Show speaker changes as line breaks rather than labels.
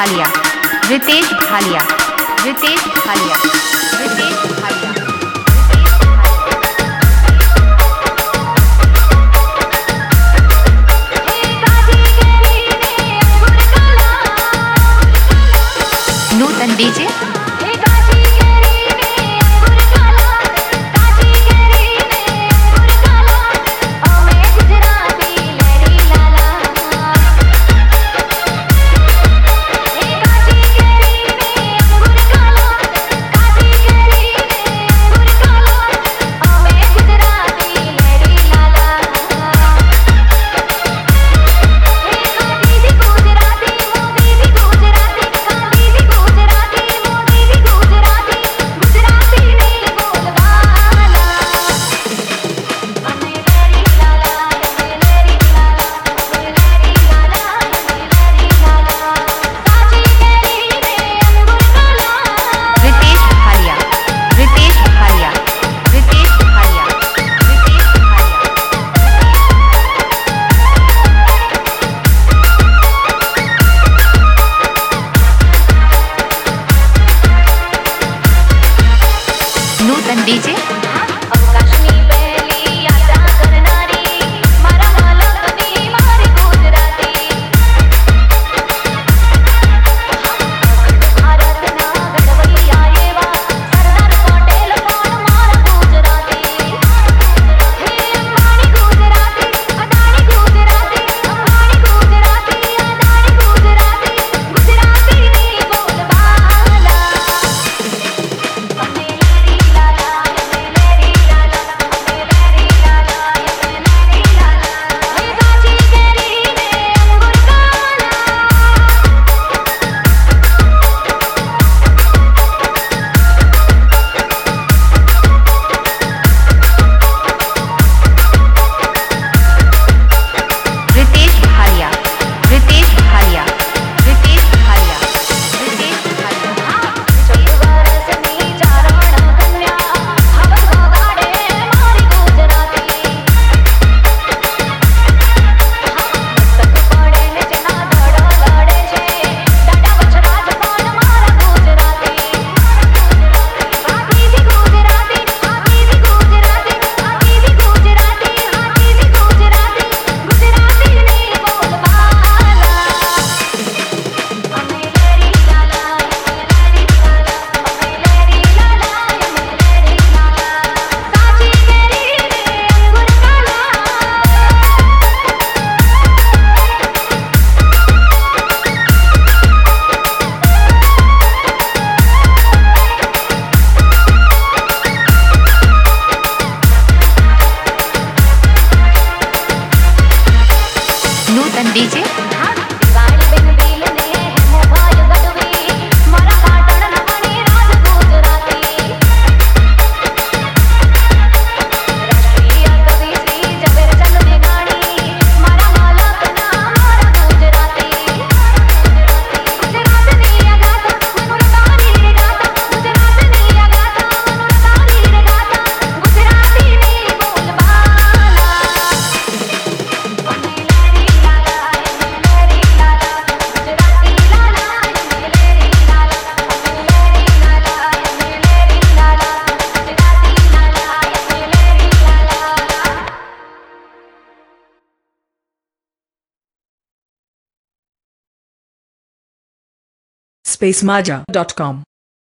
Bhalia. Ritesh Bhalia. Ritesh Bhalia. Ritesh
Бейте.
spacemaja.com